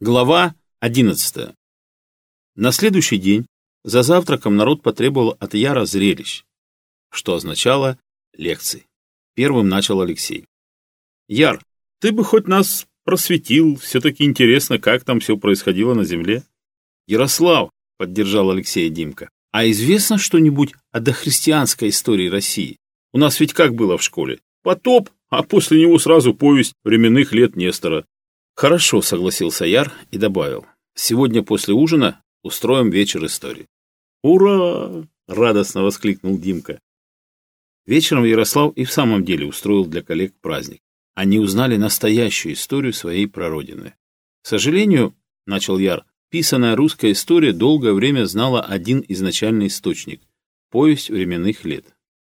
Глава 11. На следующий день за завтраком народ потребовал от Яра зрелищ, что означало лекции. Первым начал Алексей. «Яр, ты бы хоть нас просветил, все-таки интересно, как там все происходило на земле». «Ярослав», — поддержал Алексей Димка, «а известно что-нибудь о дохристианской истории России? У нас ведь как было в школе? Потоп, а после него сразу повесть временных лет Нестора. «Хорошо», — согласился Яр и добавил. «Сегодня после ужина устроим вечер истории». «Ура!» — радостно воскликнул Димка. Вечером Ярослав и в самом деле устроил для коллег праздник. Они узнали настоящую историю своей прародины. К сожалению, — начал Яр, — писанная русская история долгое время знала один изначальный источник — повесть временных лет.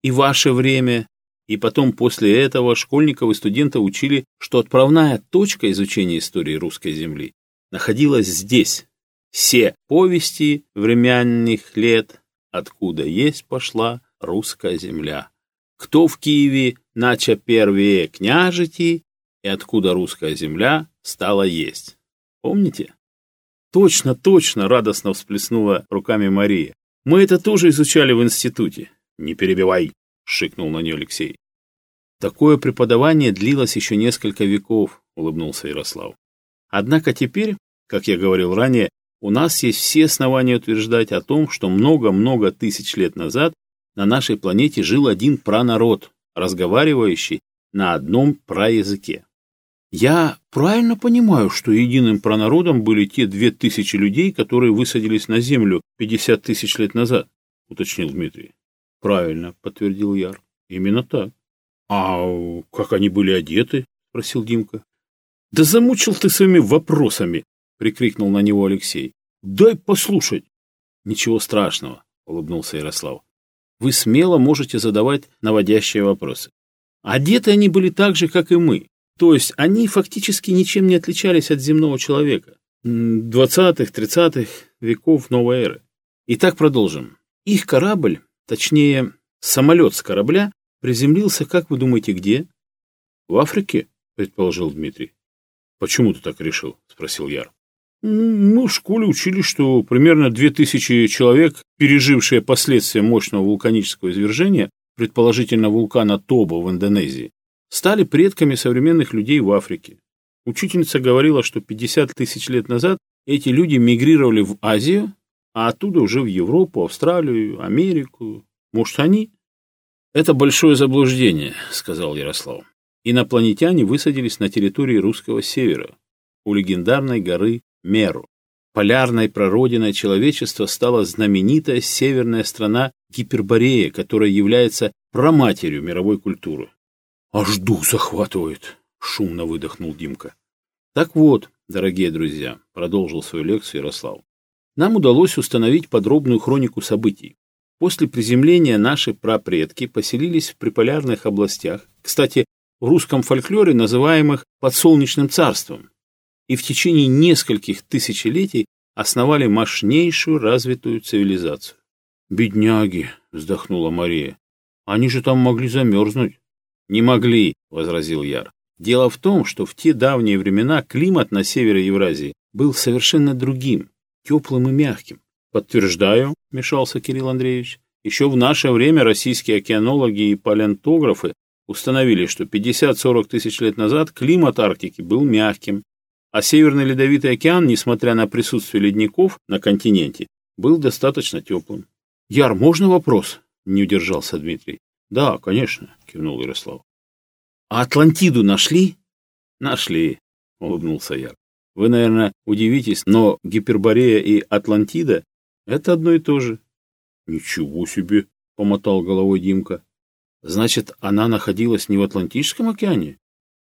И ваше время, и потом после этого школьников и студентов учили, что отправная точка изучения истории русской земли находилась здесь. Все повести временных лет, откуда есть пошла русская земля. Кто в Киеве начал первые княжити и откуда русская земля стала есть. Помните? Точно, точно, радостно всплеснула руками Мария. Мы это тоже изучали в институте. Не перебивай, шикнул на нее Алексей. Такое преподавание длилось еще несколько веков, улыбнулся Ярослав. Однако теперь, как я говорил ранее, у нас есть все основания утверждать о том, что много-много тысяч лет назад на нашей планете жил один пранарод, разговаривающий на одном праязыке. Я правильно понимаю, что единым пронародом были те две тысячи людей, которые высадились на Землю 50 тысяч лет назад, уточнил Дмитрий. Правильно, подтвердил Яр. Именно так. «А как они были одеты?» — спросил Димка. «Да замучил ты своими вопросами!» — прикрикнул на него Алексей. «Дай послушать!» «Ничего страшного!» — улыбнулся Ярослав. «Вы смело можете задавать наводящие вопросы. Одеты они были так же, как и мы. То есть они фактически ничем не отличались от земного человека. двадцатых 30 веков новой эры. Итак, продолжим. Их корабль, точнее, самолет с корабля, приземлился, как вы думаете, где? В Африке, предположил Дмитрий. Почему ты так решил? спросил Яр. Мы ну, в школе учили, что примерно 2000 человек, пережившие последствия мощного вулканического извержения, предположительно вулкана Тоба в Индонезии, стали предками современных людей в Африке. Учительница говорила, что 50 тысяч лет назад эти люди мигрировали в Азию, а оттуда уже в Европу, Австралию, Америку. Может, они? «Это большое заблуждение», — сказал Ярослав. Инопланетяне высадились на территории русского севера, у легендарной горы Меру. Полярной прародиной человечества стала знаменитая северная страна Гиперборея, которая является праматерью мировой культуры. «Аж дух захватывает!» — шумно выдохнул Димка. «Так вот, дорогие друзья», — продолжил свою лекцию Ярослав, — «нам удалось установить подробную хронику событий. После приземления наши прапредки поселились в приполярных областях, кстати, в русском фольклоре называемых «подсолнечным царством», и в течение нескольких тысячелетий основали мощнейшую развитую цивилизацию. «Бедняги!» — вздохнула Мария. «Они же там могли замерзнуть». «Не могли», — возразил Яр. «Дело в том, что в те давние времена климат на севере Евразии был совершенно другим, теплым и мягким. Подтверждаю, вмешался Кирилл Андреевич. Еще в наше время российские океанологи и палеонтографы установили, что 50-40 тысяч лет назад климат Арктики был мягким, а Северный Ледовитый океан, несмотря на присутствие ледников на континенте, был достаточно теплым. «Яр, можно вопрос?» — не удержался Дмитрий. «Да, конечно», — кивнул Ярослав. «А Атлантиду нашли?» «Нашли», — улыбнулся Яр. «Вы, наверное, удивитесь, но Гиперборея и Атлантида это одно и то же. Ничего себе, помотал головой Димка. Значит, она находилась не в Атлантическом океане?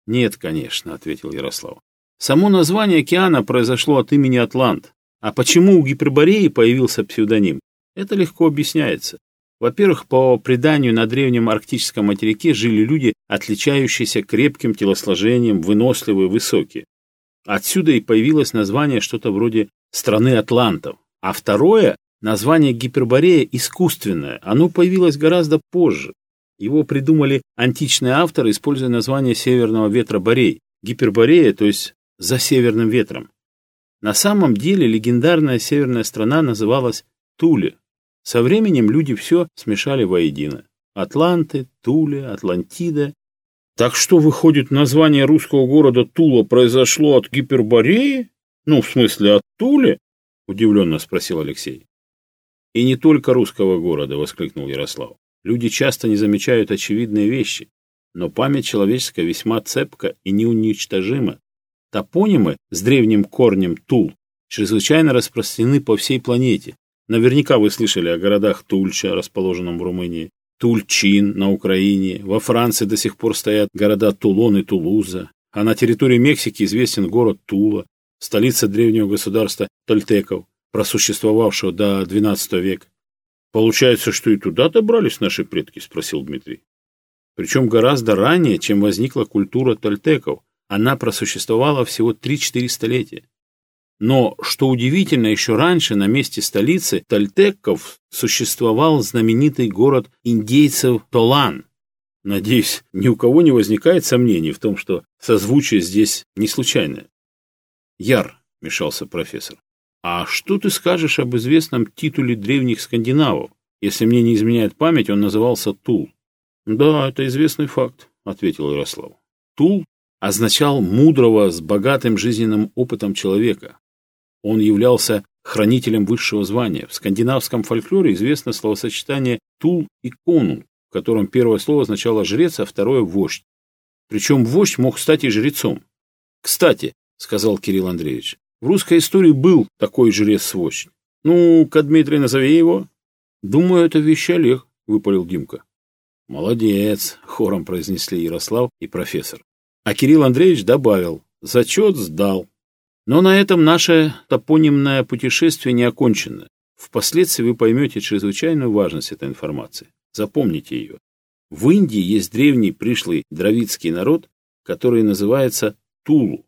Нет, конечно, ответил Ярослав. Само название океана произошло от имени Атлант. А почему у Гипербореи появился псевдоним? Это легко объясняется. Во-первых, по преданию на древнем арктическом материке жили люди, отличающиеся крепким телосложением, выносливые, высокие. Отсюда и появилось название что-то вроде «страны атлантов». А второе, название гиперборея искусственное, оно появилось гораздо позже. Его придумали античные авторы, используя название северного ветра Борей, гиперборея, то есть «за северным ветром». На самом деле легендарная северная страна называлась Туле. Со временем люди все смешали воедино. Атланты, Туле, Атлантида. Так что, выходит, название русского города Тула произошло от гипербореи? Ну, в смысле, от Туле. — удивленно спросил Алексей. «И не только русского города», — воскликнул Ярослав. «Люди часто не замечают очевидные вещи, но память человеческая весьма цепка и неуничтожима. Топонимы с древним корнем Тул чрезвычайно распространены по всей планете. Наверняка вы слышали о городах Тульча, расположенном в Румынии, Тульчин на Украине, во Франции до сих пор стоят города Тулон и Тулуза, а на территории Мексики известен город Тула столица древнего государства Тольтеков, просуществовавшего до XII века. «Получается, что и туда добрались наши предки?» – спросил Дмитрий. Причем гораздо ранее, чем возникла культура тольтеков. Она просуществовала всего 3-4 столетия. Но, что удивительно, еще раньше на месте столицы тольтеков существовал знаменитый город индейцев Толан. Надеюсь, ни у кого не возникает сомнений в том, что созвучие здесь не случайное. Яр, вмешался профессор, а что ты скажешь об известном титуле древних скандинавов? Если мне не изменяет память, он назывался Тул. Да, это известный факт, ответил Ярослав. Тул означал мудрого с богатым жизненным опытом человека, он являлся хранителем высшего звания. В скандинавском фольклоре известно словосочетание «тул» и «конунг», в котором первое слово означало «жрец», а второе «вождь». Причем вождь мог стать и жрецом. «Кстати», — сказал Кирилл Андреевич. В русской истории был такой жрец-свощ. Ну, ка Дмитрий, назови его. Думаю, это вещь Олег, выпалил Димка. Молодец, хором произнесли Ярослав и профессор. А Кирилл Андреевич добавил, зачет сдал. Но на этом наше топонимное путешествие не окончено. Впоследствии вы поймете чрезвычайную важность этой информации. Запомните ее. В Индии есть древний пришлый дравидский народ, который называется Тулу.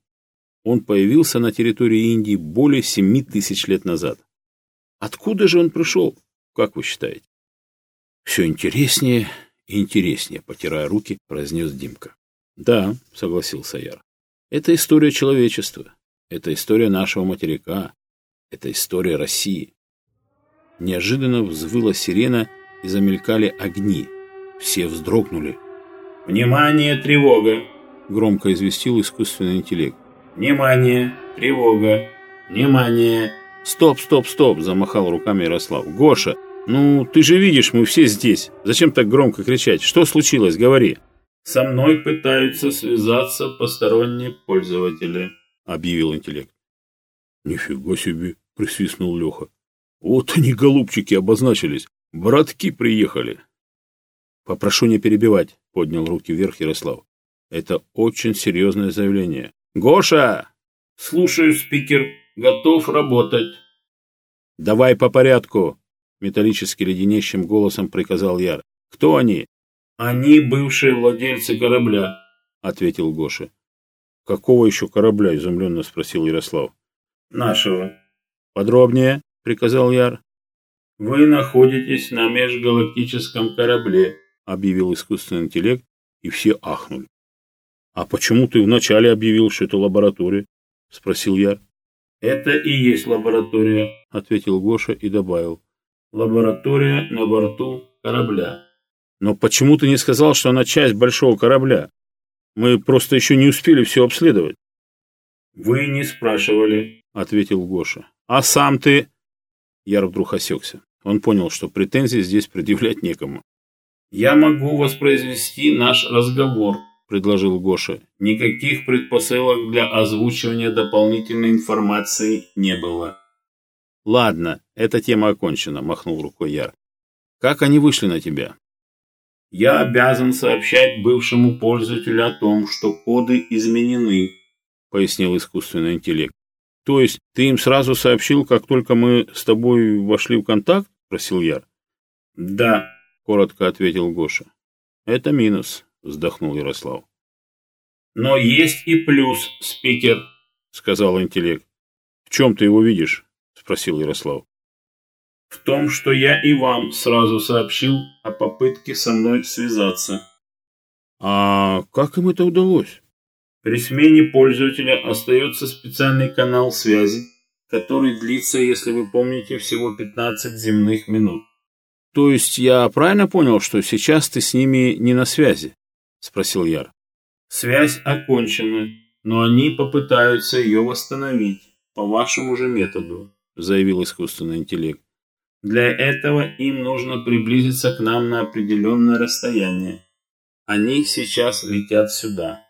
Он появился на территории Индии более 7 тысяч лет назад. Откуда же он пришел, как вы считаете? Все интереснее и интереснее, потирая руки, произнес Димка. Да, согласился Яр. Это история человечества. Это история нашего материка. Это история России. Неожиданно взвыла сирена и замелькали огни. Все вздрогнули. «Внимание, тревога!» — громко известил искусственный интеллект. Внимание! Тревога! Внимание!» «Стоп, стоп, стоп!» – замахал руками Ярослав. «Гоша, ну ты же видишь, мы все здесь. Зачем так громко кричать? Что случилось? Говори!» «Со мной пытаются связаться посторонние пользователи», – объявил интеллект. «Нифига себе!» – присвистнул Леха. «Вот они, голубчики, обозначились. Братки приехали». «Попрошу не перебивать», – поднял руки вверх Ярослав. «Это очень серьезное заявление. «Гоша!» «Слушаю, спикер. Готов работать». «Давай по порядку», — металлически леденящим голосом приказал Яр. «Кто они?» «Они бывшие владельцы корабля», — ответил Гоша. «Какого еще корабля?» — изумленно спросил Ярослав. «Нашего». «Подробнее», — приказал Яр. «Вы находитесь на межгалактическом корабле», — объявил искусственный интеллект, и все ахнули. «А почему ты вначале объявил, что это лаборатория?» — спросил я. «Это и есть лаборатория», — ответил Гоша и добавил. «Лаборатория на борту корабля». «Но почему ты не сказал, что она часть большого корабля? Мы просто еще не успели все обследовать». «Вы не спрашивали», — ответил Гоша. «А сам ты...» Яр вдруг осекся. Он понял, что претензий здесь предъявлять некому. «Я могу воспроизвести наш разговор», – предложил Гоша. Никаких предпосылок для озвучивания дополнительной информации не было. «Ладно, эта тема окончена», – махнул рукой Яр «Как они вышли на тебя?» «Я обязан сообщать бывшему пользователю о том, что коды изменены», – пояснил искусственный интеллект. «То есть ты им сразу сообщил, как только мы с тобой вошли в контакт?» – спросил Яр «Да», – коротко ответил Гоша. «Это минус вздохнул Ярослав. «Но есть и плюс, спикер», — сказал интеллект. «В чем ты его видишь?» — спросил Ярослав. «В том, что я и вам сразу сообщил о попытке со мной связаться». «А как им это удалось?» При смене пользователя остается специальный канал связи, который длится, если вы помните, всего 15 земных минут. То есть я правильно понял, что сейчас ты с ними не на связи? — спросил Яр. «Связь окончена, но они попытаются ее восстановить по вашему же методу», — заявил искусственный интеллект. «Для этого им нужно приблизиться к нам на определенное расстояние. Они сейчас летят сюда».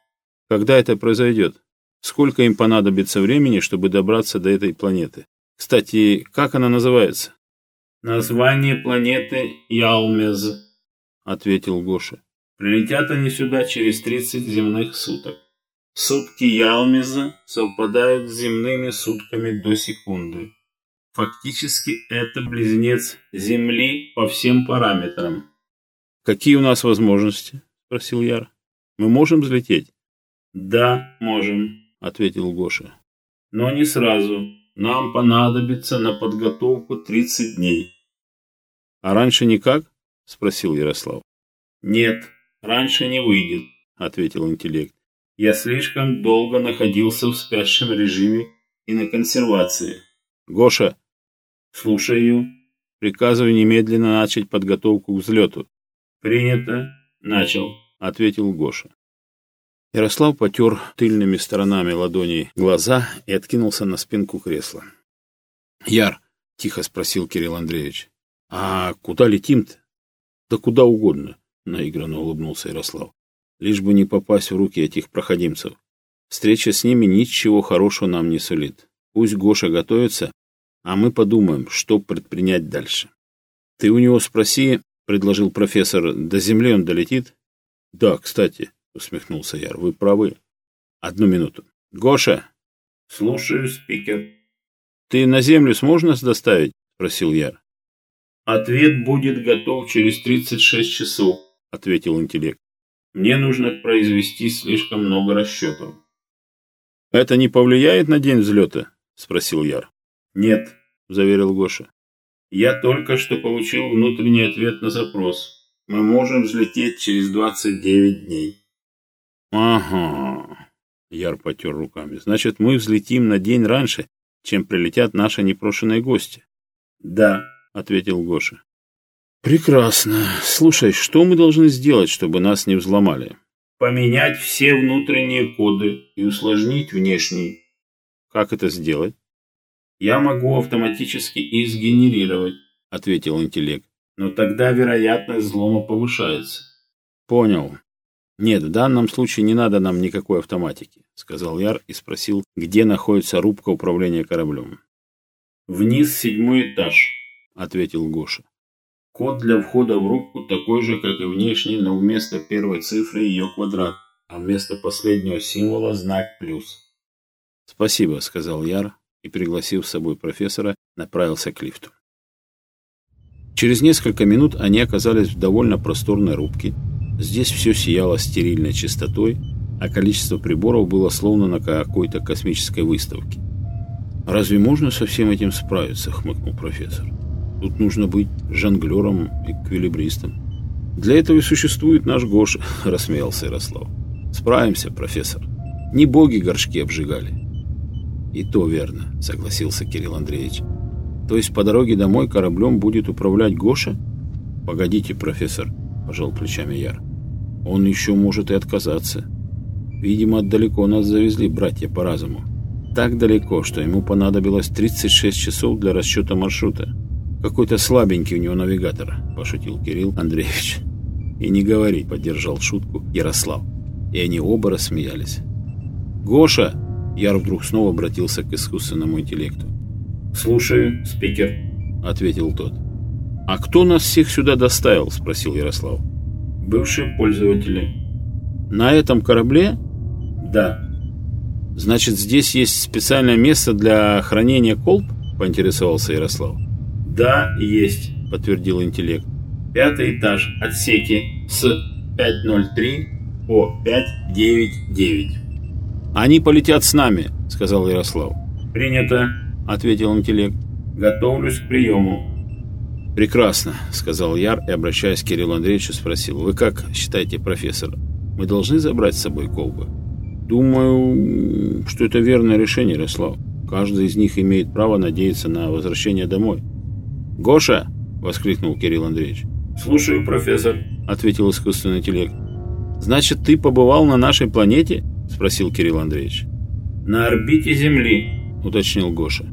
«Когда это произойдет? Сколько им понадобится времени, чтобы добраться до этой планеты? Кстати, как она называется?» «Название планеты Ялмез», — ответил Гоша. Прилетят они сюда через 30 земных суток. Сутки Ялмиза совпадают с земными сутками до секунды. Фактически это близнец Земли по всем параметрам. «Какие у нас возможности?» – спросил Яр. «Мы можем взлететь?» «Да, можем», – ответил Гоша. «Но не сразу. Нам понадобится на подготовку 30 дней». «А раньше никак?» – спросил Ярослав. «Нет, раньше не выйдет», — ответил интеллект. «Я слишком долго находился в спящем режиме и на консервации». «Гоша!» «Слушаю». «Приказываю немедленно начать подготовку к взлету». «Принято. Начал», — ответил Гоша. Ярослав потер тыльными сторонами ладоней глаза и откинулся на спинку кресла. «Яр!» — тихо спросил Кирилл Андреевич. «А куда летим-то?» «Да куда угодно. наигранно улыбнулся Ярослав. «Лишь бы не попасть в руки этих проходимцев. Встреча с ними ничего хорошего нам не сулит. Пусть Гоша готовится, а мы подумаем, что предпринять дальше. Ты у него спроси, предложил профессор, до земли он долетит? Да, кстати, усмехнулся Яр, вы правы. Одну минуту. Гоша! Слушаю, ответил интеллект. Мне нужно произвести слишком много расчетов. Это не повлияет на день взлета? Спросил Яр. Нет, заверил Гоша. Я только что получил внутренний ответ на запрос. Мы можем взлететь через 29 дней. Ага. Яр потер руками. Значит, мы взлетим на день раньше, чем прилетят наши непрошенные гости. Да, ответил Гоша. Прекрасно. Слушай, что мы должны сделать, чтобы нас не взломали? Поменять все внутренние коды и усложнить внешний. Как это сделать? Я могу автоматически их сгенерировать, ответил интеллект. Но тогда вероятность взлома повышается. Понял. Нет, в данном случае не надо нам никакой автоматики, сказал Яр и спросил, где находится рубка управления кораблем. Вниз седьмой этаж, ответил Гоша. Код для входа в руку такой же, как и внешний, но вместо первой цифры ее квадрат, а вместо последнего символа знак плюс. «Спасибо», — сказал Яр и, пригласив с собой профессора, направился к лифту. Через несколько минут они оказались в довольно просторной рубке. Здесь все сияло стерильной чистотой, а количество приборов было словно на какой-то космической выставке. «Разве можно со всем этим справиться?» — хмыкнул профессор. Тут нужно быть жонглером, и эквилибристом. Для этого и существует наш Гоша, рассмеялся Ярослав. Справимся, профессор. Не боги горшки обжигали. И то верно, согласился Кирилл Андреевич. То есть по дороге домой кораблем будет управлять Гоша? Погодите, профессор, пожал плечами Яр. Он еще может и отказаться. Видимо, далеко нас завезли братья по разуму. Так далеко, что ему понадобилось 36 часов для расчета маршрута. Какой-то слабенький у него навигатор, пошутил Кирилл Андреевич. И не говори, поддержал шутку Ярослав. И они оба рассмеялись. Гоша! Яр вдруг снова обратился к искусственному интеллекту. «Слушаю, спикер», — ответил тот. «А кто нас всех сюда доставил?» — спросил Ярослав. «Бывшие пользователи». «На этом корабле?» «Да». «Значит, здесь есть специальное место для хранения колб?» — поинтересовался Ярослав. «Да, есть», — подтвердил интеллект. «Пятый этаж, отсеки с 503 по 599». «Они полетят с нами», — сказал Ярослав. «Принято», — ответил интеллект. «Готовлюсь к приему». «Прекрасно», — сказал Яр и, обращаясь к Кириллу Андреевичу, спросил. «Вы как считаете, профессор, мы должны забрать с собой колбы?» «Думаю, что это верное решение, Ярослав. Каждый из них имеет право надеяться на возвращение домой». «Гоша!» — воскликнул Кирилл Андреевич. «Слушаю, профессор», — ответил искусственный интеллект. «Значит, ты побывал на нашей планете?» — спросил Кирилл Андреевич. «На орбите Земли», — уточнил Гоша.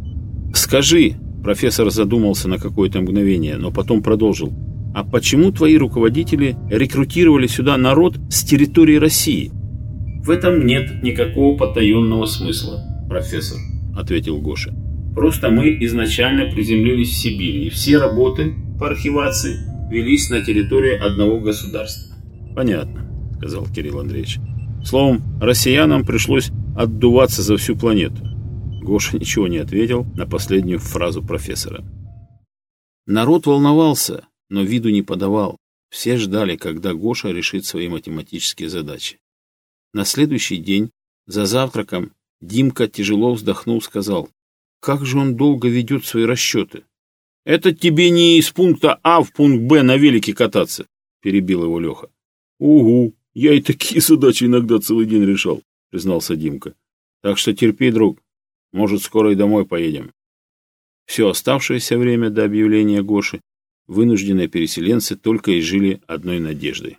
«Скажи», — профессор задумался на какое-то мгновение, но потом продолжил. «А почему твои руководители рекрутировали сюда народ с территории России?» «В этом нет никакого потаенного смысла, профессор», — ответил Гоша. Просто мы изначально приземлились в Сибири, и все работы по архивации велись на территории одного государства. Понятно, сказал Кирилл Андреевич. Словом, россиянам пришлось отдуваться за всю планету. Гоша ничего не ответил на последнюю фразу профессора. Народ волновался, но виду не подавал. Все ждали, когда Гоша решит свои математические задачи. На следующий день, за завтраком, Димка тяжело вздохнул, сказал, как же он долго ведет свои расчеты. «Это тебе не из пункта А в пункт Б на велике кататься», — перебил его Леха. «Угу, я и такие задачи иногда целый день решал», — признался Димка. «Так что терпи, друг, может, скоро и домой поедем». Все оставшееся время до объявления Гоши вынужденные переселенцы только и жили одной надеждой.